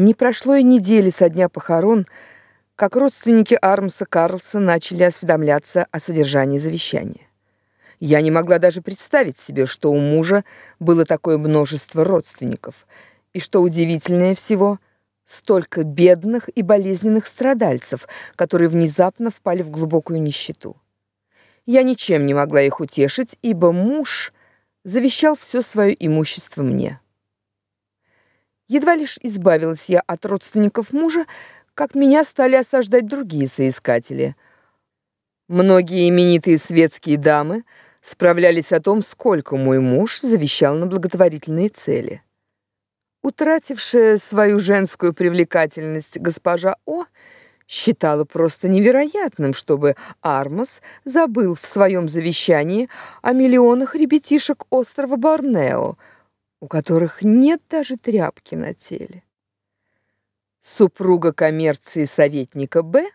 Не прошло и недели со дня похорон, как родственники Армса Карлса начали осведомляться о содержании завещания. Я не могла даже представить себе, что у мужа было такое множество родственников, и что удивительнее всего, столько бедных и болезненных страдальцев, которые внезапно впали в глубокую нищету. Я ничем не могла их утешить, ибо муж завещал все свое имущество мне. Едва лишь избавилась я от родственников мужа, как меня стали осаждать другие соискатели. Многие именитые светские дамы справлялись о том, сколько мой муж завещал на благотворительные цели. Утратившая свою женскую привлекательность госпожа О считала просто невероятным, чтобы Армас забыл в своем завещании о миллионах ребятишек острова Борнео – у которых нет даже тряпки на теле. Супруга коммерции советника Б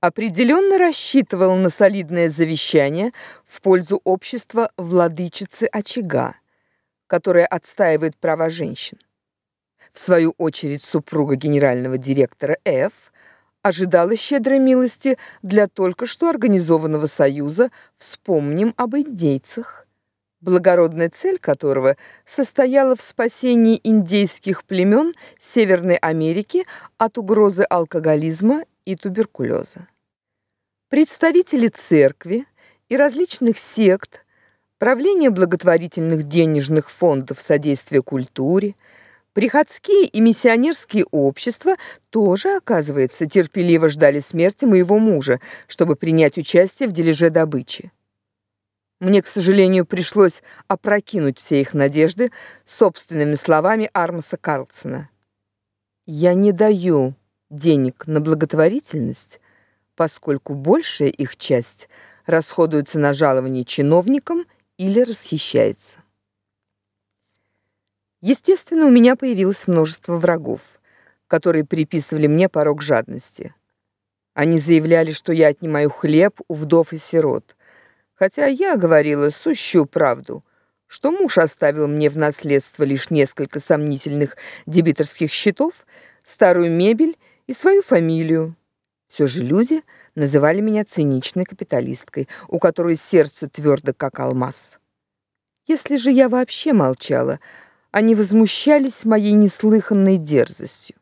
определенно рассчитывала на солидное завещание в пользу общества владычицы очага, которая отстаивает права женщин. В свою очередь супруга генерального директора Ф ожидала щедрой милости для только что организованного союза «Вспомним об индейцах», благородная цель которого состояла в спасении индейских племен Северной Америки от угрозы алкоголизма и туберкулеза. Представители церкви и различных сект, правление благотворительных денежных фондов содействия культуре, приходские и миссионерские общества тоже, оказывается, терпеливо ждали смерти моего мужа, чтобы принять участие в дележе добычи. Мне, к сожалению, пришлось опрокинуть все их надежды собственными словами Армаса Карлсона. Я не даю денег на благотворительность, поскольку большая их часть расходуется на жалования чиновникам или расхищается. Естественно, у меня появилось множество врагов, которые приписывали мне порок жадности. Они заявляли, что я отнимаю хлеб у вдов и сирот – хотя я говорила сущую правду, что муж оставил мне в наследство лишь несколько сомнительных дебиторских счетов, старую мебель и свою фамилию. Все же люди называли меня циничной капиталисткой, у которой сердце твердо как алмаз. Если же я вообще молчала, они возмущались моей неслыханной дерзостью.